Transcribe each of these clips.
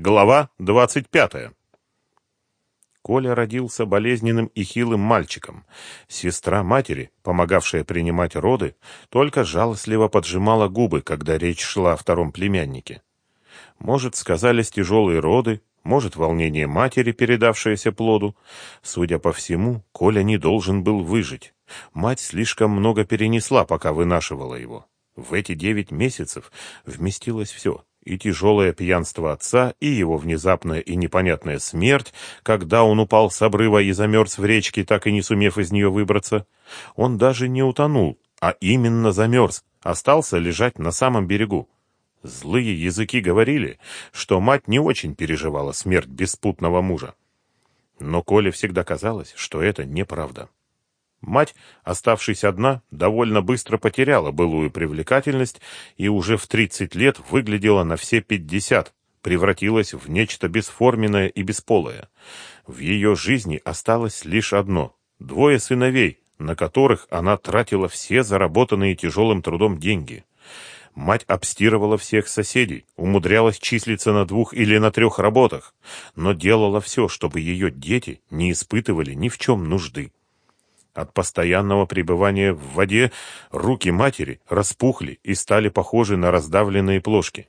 Глава 25. Коля родился болезненным и хилым мальчиком. Сестра матери, помогавшая принимать роды, только жалостливо поджимала губы, когда речь шла о втором племяннике. Может, сказались тяжелые роды, может, волнение матери, передавшееся плоду. Судя по всему, Коля не должен был выжить. Мать слишком много перенесла, пока вынашивала его. В эти девять месяцев вместилось все и тяжелое пьянство отца, и его внезапная и непонятная смерть, когда он упал с обрыва и замерз в речке, так и не сумев из нее выбраться. Он даже не утонул, а именно замерз, остался лежать на самом берегу. Злые языки говорили, что мать не очень переживала смерть беспутного мужа. Но Коле всегда казалось, что это неправда. Мать, оставшись одна, довольно быстро потеряла былую привлекательность и уже в 30 лет выглядела на все 50, превратилась в нечто бесформенное и бесполое. В ее жизни осталось лишь одно – двое сыновей, на которых она тратила все заработанные тяжелым трудом деньги. Мать обстирывала всех соседей, умудрялась числиться на двух или на трех работах, но делала все, чтобы ее дети не испытывали ни в чем нужды. От постоянного пребывания в воде руки матери распухли и стали похожи на раздавленные плошки.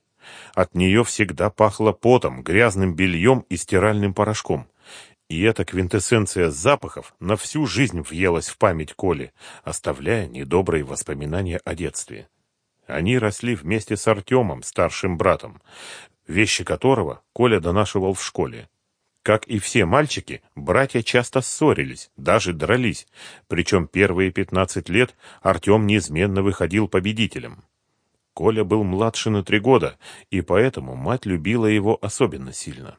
От нее всегда пахло потом, грязным бельем и стиральным порошком. И эта квинтэссенция запахов на всю жизнь въелась в память Коли, оставляя недобрые воспоминания о детстве. Они росли вместе с Артемом, старшим братом, вещи которого Коля донашивал в школе. Как и все мальчики, братья часто ссорились, даже дрались, причем первые 15 лет Артем неизменно выходил победителем. Коля был младше на три года, и поэтому мать любила его особенно сильно.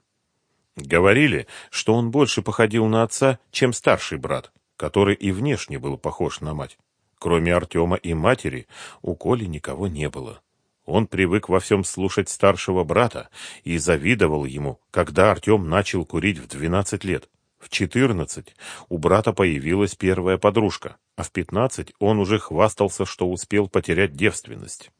Говорили, что он больше походил на отца, чем старший брат, который и внешне был похож на мать. Кроме Артема и матери, у Коли никого не было. Он привык во всем слушать старшего брата и завидовал ему, когда Артем начал курить в 12 лет. В 14 у брата появилась первая подружка, а в 15 он уже хвастался, что успел потерять девственность.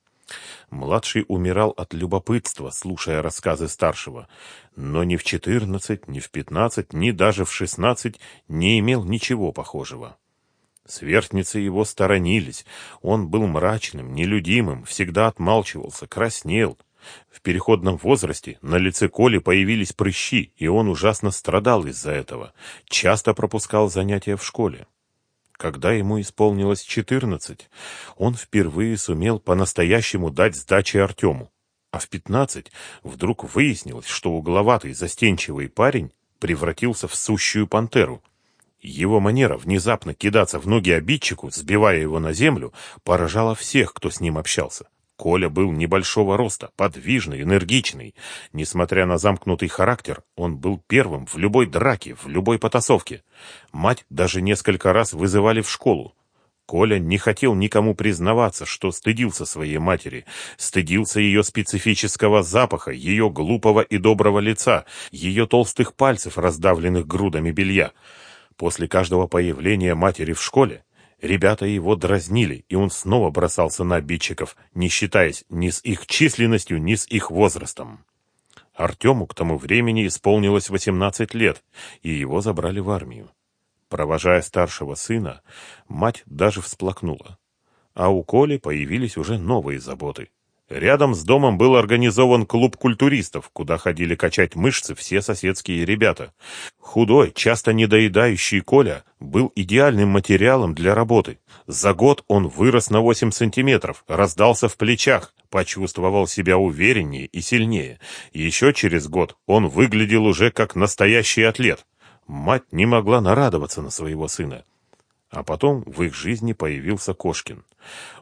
Младший умирал от любопытства, слушая рассказы старшего, но ни в 14, ни в 15, ни даже в 16 не имел ничего похожего. Сверстницы его сторонились. Он был мрачным, нелюдимым, всегда отмалчивался, краснел. В переходном возрасте на лице Коли появились прыщи, и он ужасно страдал из-за этого. Часто пропускал занятия в школе. Когда ему исполнилось четырнадцать, он впервые сумел по-настоящему дать сдачи Артему. А в пятнадцать вдруг выяснилось, что угловатый застенчивый парень превратился в сущую пантеру. Его манера внезапно кидаться в ноги обидчику, сбивая его на землю, поражала всех, кто с ним общался. Коля был небольшого роста, подвижный, энергичный. Несмотря на замкнутый характер, он был первым в любой драке, в любой потасовке. Мать даже несколько раз вызывали в школу. Коля не хотел никому признаваться, что стыдился своей матери, стыдился ее специфического запаха, ее глупого и доброго лица, ее толстых пальцев, раздавленных грудами белья. После каждого появления матери в школе ребята его дразнили, и он снова бросался на обидчиков, не считаясь ни с их численностью, ни с их возрастом. Артему к тому времени исполнилось 18 лет, и его забрали в армию. Провожая старшего сына, мать даже всплакнула. А у Коли появились уже новые заботы. Рядом с домом был организован клуб культуристов, куда ходили качать мышцы все соседские ребята. Худой, часто недоедающий Коля был идеальным материалом для работы. За год он вырос на 8 сантиметров, раздался в плечах, почувствовал себя увереннее и сильнее. Еще через год он выглядел уже как настоящий атлет. Мать не могла нарадоваться на своего сына. А потом в их жизни появился Кошкин.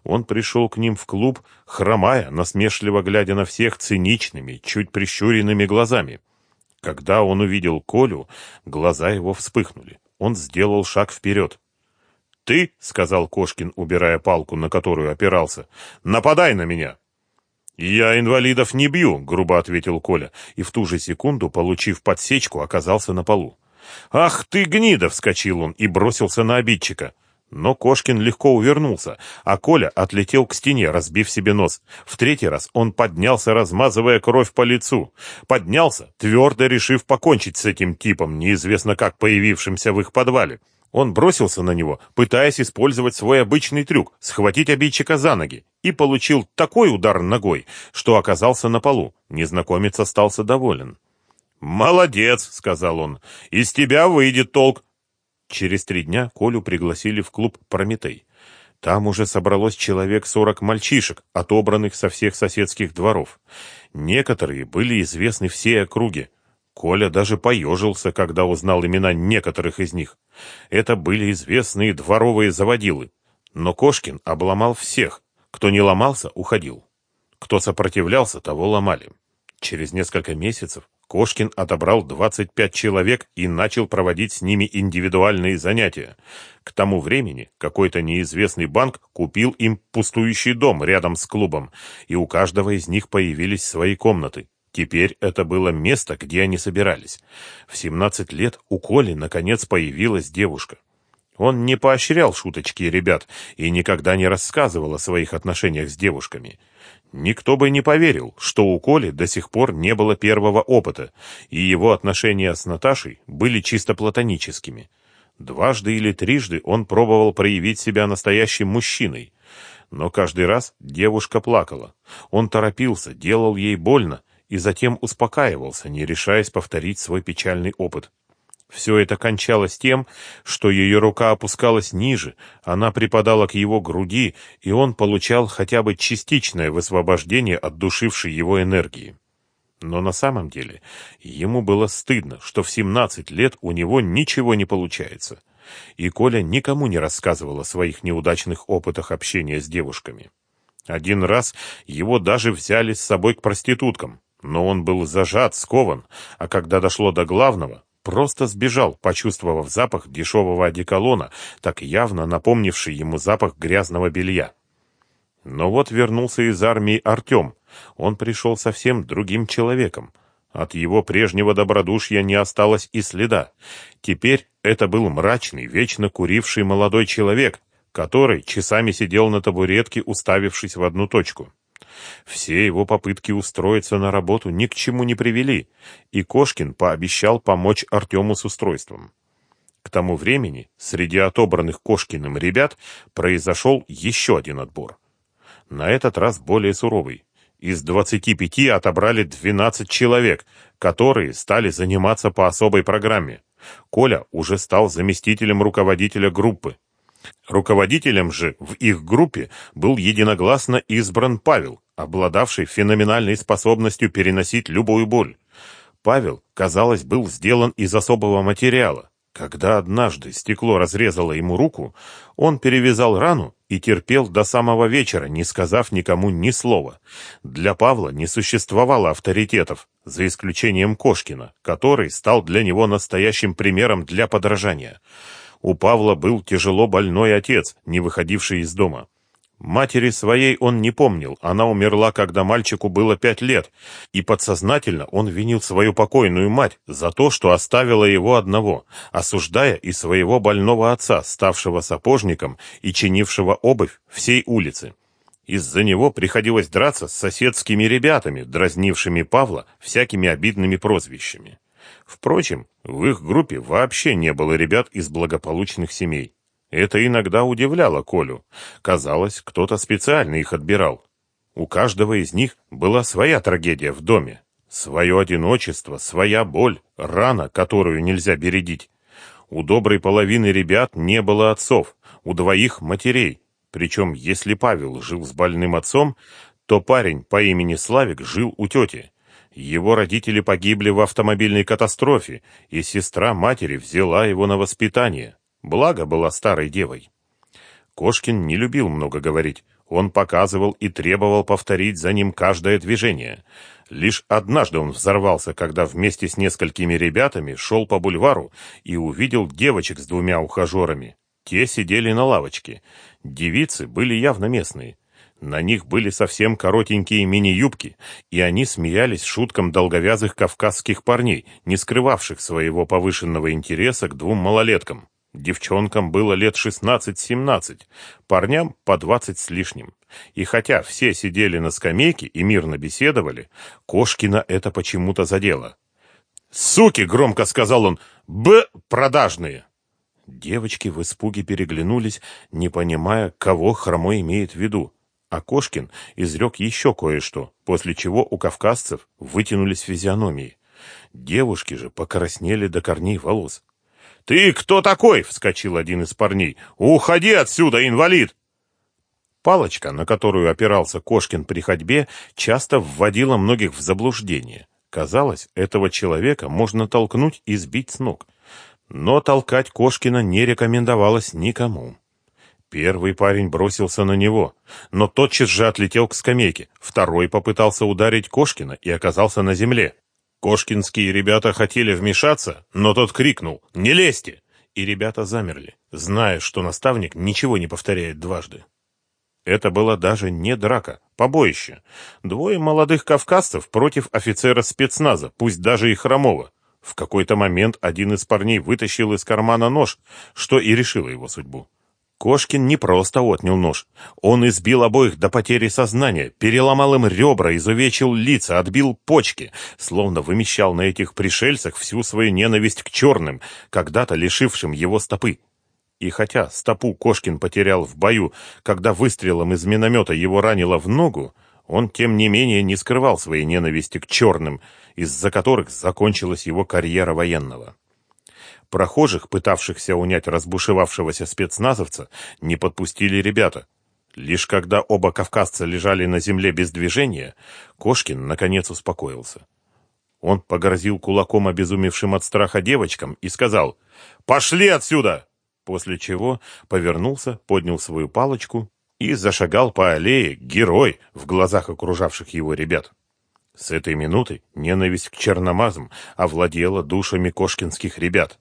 Он пришел к ним в клуб, хромая, насмешливо глядя на всех циничными, чуть прищуренными глазами. Когда он увидел Колю, глаза его вспыхнули. Он сделал шаг вперед. «Ты, — сказал Кошкин, убирая палку, на которую опирался, — нападай на меня!» «Я инвалидов не бью», — грубо ответил Коля, и в ту же секунду, получив подсечку, оказался на полу. «Ах ты, гнида!» — вскочил он и бросился на обидчика. Но Кошкин легко увернулся, а Коля отлетел к стене, разбив себе нос. В третий раз он поднялся, размазывая кровь по лицу. Поднялся, твердо решив покончить с этим типом, неизвестно как появившимся в их подвале. Он бросился на него, пытаясь использовать свой обычный трюк — схватить обидчика за ноги, и получил такой удар ногой, что оказался на полу. Незнакомец остался доволен. «Молодец», — сказал он, — «из тебя выйдет толк. Через три дня Колю пригласили в клуб «Прометей». Там уже собралось человек сорок мальчишек, отобранных со всех соседских дворов. Некоторые были известны всей округе. Коля даже поежился, когда узнал имена некоторых из них. Это были известные дворовые заводилы. Но Кошкин обломал всех. Кто не ломался, уходил. Кто сопротивлялся, того ломали. Через несколько месяцев Кошкин отобрал 25 человек и начал проводить с ними индивидуальные занятия. К тому времени какой-то неизвестный банк купил им пустующий дом рядом с клубом, и у каждого из них появились свои комнаты. Теперь это было место, где они собирались. В 17 лет у Коли наконец появилась девушка. Он не поощрял шуточки ребят и никогда не рассказывал о своих отношениях с девушками. Никто бы не поверил, что у Коли до сих пор не было первого опыта, и его отношения с Наташей были чисто платоническими. Дважды или трижды он пробовал проявить себя настоящим мужчиной, но каждый раз девушка плакала. Он торопился, делал ей больно и затем успокаивался, не решаясь повторить свой печальный опыт. Все это кончалось тем, что ее рука опускалась ниже, она припадала к его груди, и он получал хотя бы частичное высвобождение от душившей его энергии. Но на самом деле ему было стыдно, что в 17 лет у него ничего не получается. И Коля никому не рассказывал о своих неудачных опытах общения с девушками. Один раз его даже взяли с собой к проституткам, но он был зажат, скован, а когда дошло до главного, просто сбежал, почувствовав запах дешевого одеколона, так явно напомнивший ему запах грязного белья. Но вот вернулся из армии Артем. Он пришел совсем другим человеком. От его прежнего добродушья не осталось и следа. Теперь это был мрачный, вечно куривший молодой человек, который часами сидел на табуретке, уставившись в одну точку. Все его попытки устроиться на работу ни к чему не привели, и Кошкин пообещал помочь Артему с устройством. К тому времени среди отобранных Кошкиным ребят произошел еще один отбор. На этот раз более суровый. Из 25 отобрали 12 человек, которые стали заниматься по особой программе. Коля уже стал заместителем руководителя группы. Руководителем же в их группе был единогласно избран Павел, обладавший феноменальной способностью переносить любую боль. Павел, казалось, был сделан из особого материала. Когда однажды стекло разрезало ему руку, он перевязал рану и терпел до самого вечера, не сказав никому ни слова. Для Павла не существовало авторитетов, за исключением Кошкина, который стал для него настоящим примером для подражания. У Павла был тяжело больной отец, не выходивший из дома. Матери своей он не помнил, она умерла, когда мальчику было пять лет, и подсознательно он винил свою покойную мать за то, что оставила его одного, осуждая и своего больного отца, ставшего сапожником и чинившего обувь всей улицы. Из-за него приходилось драться с соседскими ребятами, дразнившими Павла всякими обидными прозвищами. Впрочем, в их группе вообще не было ребят из благополучных семей. Это иногда удивляло Колю. Казалось, кто-то специально их отбирал. У каждого из них была своя трагедия в доме. Свое одиночество, своя боль, рана, которую нельзя бередить. У доброй половины ребят не было отцов, у двоих матерей. Причем, если Павел жил с больным отцом, то парень по имени Славик жил у тети. Его родители погибли в автомобильной катастрофе, и сестра матери взяла его на воспитание. Благо была старой девой. Кошкин не любил много говорить. Он показывал и требовал повторить за ним каждое движение. Лишь однажды он взорвался, когда вместе с несколькими ребятами шел по бульвару и увидел девочек с двумя ухажерами. Те сидели на лавочке. Девицы были явно местные. На них были совсем коротенькие мини-юбки, и они смеялись шуткам долговязых кавказских парней, не скрывавших своего повышенного интереса к двум малолеткам. Девчонкам было лет 16-17, парням по 20 с лишним. И хотя все сидели на скамейке и мирно беседовали, Кошкина это почему-то задело. «Суки!» — громко сказал он. «Б... продажные!» Девочки в испуге переглянулись, не понимая, кого хромой имеет в виду. А Кошкин изрек еще кое-что, после чего у кавказцев вытянулись физиономии. Девушки же покраснели до корней волос. «Ты кто такой?» — вскочил один из парней. «Уходи отсюда, инвалид!» Палочка, на которую опирался Кошкин при ходьбе, часто вводила многих в заблуждение. Казалось, этого человека можно толкнуть и сбить с ног. Но толкать Кошкина не рекомендовалось никому. Первый парень бросился на него, но тотчас же отлетел к скамейке. Второй попытался ударить Кошкина и оказался на земле. Кошкинские ребята хотели вмешаться, но тот крикнул «Не лезьте!» И ребята замерли, зная, что наставник ничего не повторяет дважды. Это было даже не драка, побоище. Двое молодых кавказцев против офицера спецназа, пусть даже и хромого. В какой-то момент один из парней вытащил из кармана нож, что и решило его судьбу. Кошкин не просто отнял нож. Он избил обоих до потери сознания, переломал им ребра, изувечил лица, отбил почки, словно вымещал на этих пришельцах всю свою ненависть к черным, когда-то лишившим его стопы. И хотя стопу Кошкин потерял в бою, когда выстрелом из миномета его ранило в ногу, он, тем не менее, не скрывал своей ненависти к черным, из-за которых закончилась его карьера военного. Прохожих, пытавшихся унять разбушевавшегося спецназовца, не подпустили ребята. Лишь когда оба кавказца лежали на земле без движения, Кошкин наконец успокоился. Он погрозил кулаком обезумевшим от страха девочкам и сказал «Пошли отсюда!» После чего повернулся, поднял свою палочку и зашагал по аллее, герой в глазах окружавших его ребят. С этой минуты ненависть к черномазам овладела душами кошкинских ребят.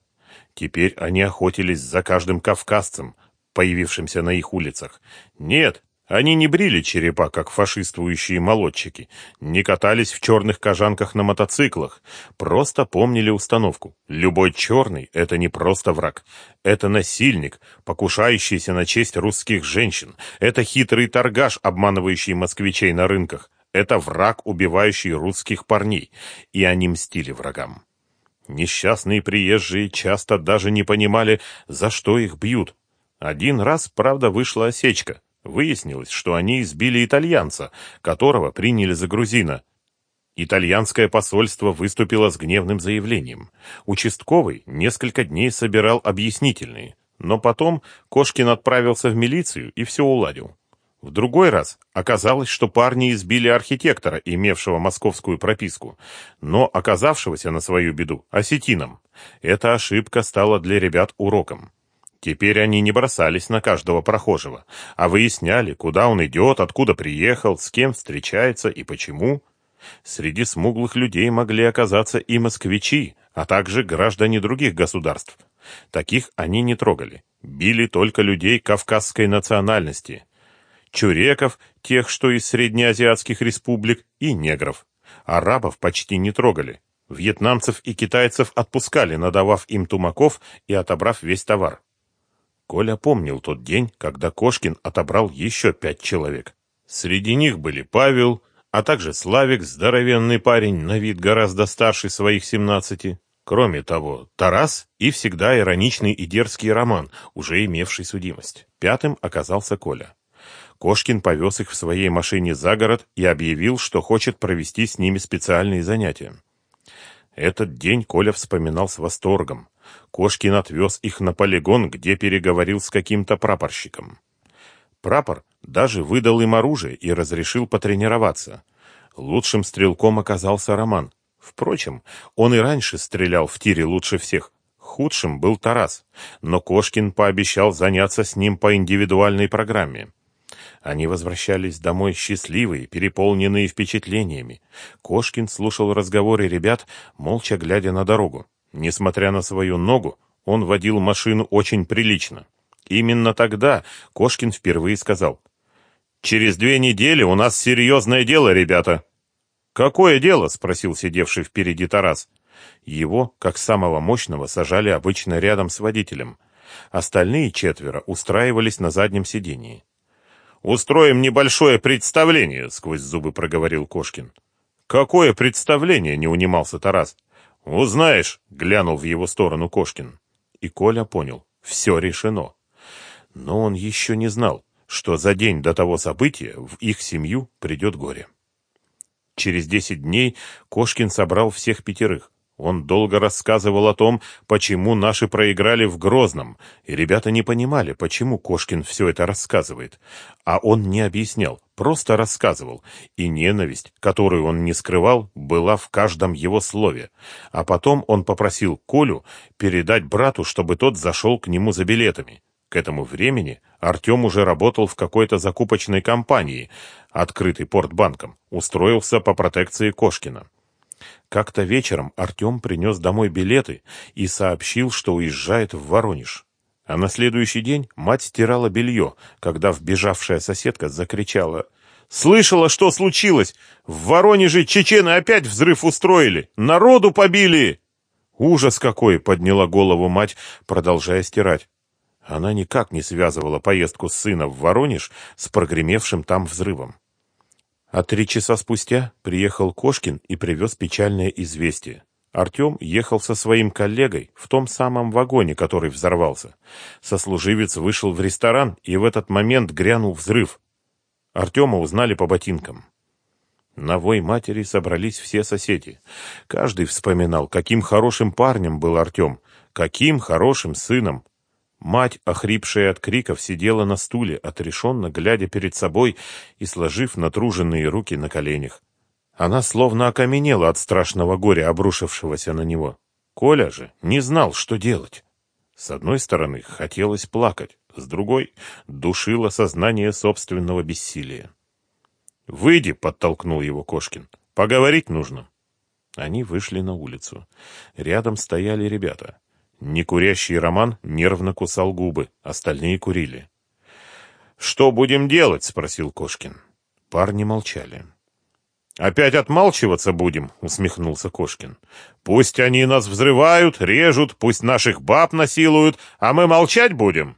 Теперь они охотились за каждым кавказцем, появившимся на их улицах. Нет, они не брили черепа, как фашистующие молодчики, не катались в черных кожанках на мотоциклах, просто помнили установку. Любой черный — это не просто враг. Это насильник, покушающийся на честь русских женщин. Это хитрый торгаш, обманывающий москвичей на рынках. Это враг, убивающий русских парней. И они мстили врагам. Несчастные приезжие часто даже не понимали, за что их бьют. Один раз, правда, вышла осечка. Выяснилось, что они избили итальянца, которого приняли за грузина. Итальянское посольство выступило с гневным заявлением. Участковый несколько дней собирал объяснительные, но потом Кошкин отправился в милицию и все уладил. В другой раз оказалось, что парни избили архитектора, имевшего московскую прописку, но оказавшегося на свою беду осетином. Эта ошибка стала для ребят уроком. Теперь они не бросались на каждого прохожего, а выясняли, куда он идет, откуда приехал, с кем встречается и почему. Среди смуглых людей могли оказаться и москвичи, а также граждане других государств. Таких они не трогали. Били только людей кавказской национальности – чуреков, тех, что из среднеазиатских республик, и негров. Арабов почти не трогали. Вьетнамцев и китайцев отпускали, надавав им тумаков и отобрав весь товар. Коля помнил тот день, когда Кошкин отобрал еще пять человек. Среди них были Павел, а также Славик, здоровенный парень, на вид гораздо старше своих семнадцати. Кроме того, Тарас и всегда ироничный и дерзкий Роман, уже имевший судимость. Пятым оказался Коля. Кошкин повез их в своей машине за город и объявил, что хочет провести с ними специальные занятия. Этот день Коля вспоминал с восторгом. Кошкин отвез их на полигон, где переговорил с каким-то прапорщиком. Прапор даже выдал им оружие и разрешил потренироваться. Лучшим стрелком оказался Роман. Впрочем, он и раньше стрелял в тире лучше всех. Худшим был Тарас, но Кошкин пообещал заняться с ним по индивидуальной программе. Они возвращались домой счастливые, переполненные впечатлениями. Кошкин слушал разговоры ребят, молча глядя на дорогу. Несмотря на свою ногу, он водил машину очень прилично. Именно тогда Кошкин впервые сказал. «Через две недели у нас серьезное дело, ребята». «Какое дело?» — спросил сидевший впереди Тарас. Его, как самого мощного, сажали обычно рядом с водителем. Остальные четверо устраивались на заднем сидении. «Устроим небольшое представление», — сквозь зубы проговорил Кошкин. «Какое представление?» — не унимался Тарас. «Узнаешь», — глянул в его сторону Кошкин. И Коля понял, все решено. Но он еще не знал, что за день до того события в их семью придет горе. Через десять дней Кошкин собрал всех пятерых. Он долго рассказывал о том, почему наши проиграли в Грозном, и ребята не понимали, почему Кошкин все это рассказывает. А он не объяснял, просто рассказывал, и ненависть, которую он не скрывал, была в каждом его слове. А потом он попросил Колю передать брату, чтобы тот зашел к нему за билетами. К этому времени Артем уже работал в какой-то закупочной компании, открытой портбанком, устроился по протекции Кошкина. Как-то вечером Артем принес домой билеты и сообщил, что уезжает в Воронеж. А на следующий день мать стирала белье, когда вбежавшая соседка закричала «Слышала, что случилось? В Воронеже чечены опять взрыв устроили! Народу побили!» «Ужас какой!» — подняла голову мать, продолжая стирать. Она никак не связывала поездку сына в Воронеж с прогремевшим там взрывом. А три часа спустя приехал Кошкин и привез печальное известие. Артем ехал со своим коллегой в том самом вагоне, который взорвался. Сослуживец вышел в ресторан, и в этот момент грянул взрыв. Артема узнали по ботинкам. На вой матери собрались все соседи. Каждый вспоминал, каким хорошим парнем был Артем, каким хорошим сыном. Мать, охрипшая от криков, сидела на стуле, отрешенно глядя перед собой и сложив натруженные руки на коленях. Она словно окаменела от страшного горя, обрушившегося на него. Коля же не знал, что делать. С одной стороны, хотелось плакать, с другой — душило сознание собственного бессилия. «Выйди!» — подтолкнул его Кошкин. «Поговорить нужно». Они вышли на улицу. Рядом стояли ребята. Некурящий Роман нервно кусал губы, остальные курили. «Что будем делать?» — спросил Кошкин. Парни молчали. «Опять отмалчиваться будем?» — усмехнулся Кошкин. «Пусть они нас взрывают, режут, пусть наших баб насилуют, а мы молчать будем?»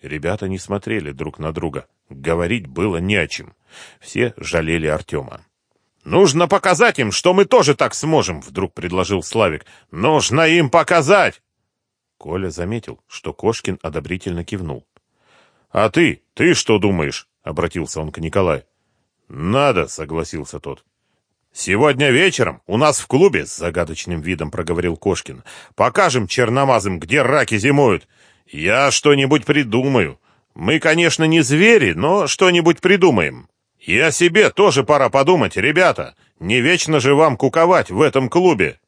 Ребята не смотрели друг на друга. Говорить было не о чем. Все жалели Артема. «Нужно показать им, что мы тоже так сможем», — вдруг предложил Славик. «Нужно им показать!» Коля заметил, что Кошкин одобрительно кивнул. «А ты? Ты что думаешь?» — обратился он к Николаю. «Надо», — согласился тот. «Сегодня вечером у нас в клубе, — с загадочным видом проговорил Кошкин, — покажем черномазым, где раки зимуют. Я что-нибудь придумаю. Мы, конечно, не звери, но что-нибудь придумаем. И о себе тоже пора подумать, ребята. Не вечно же вам куковать в этом клубе».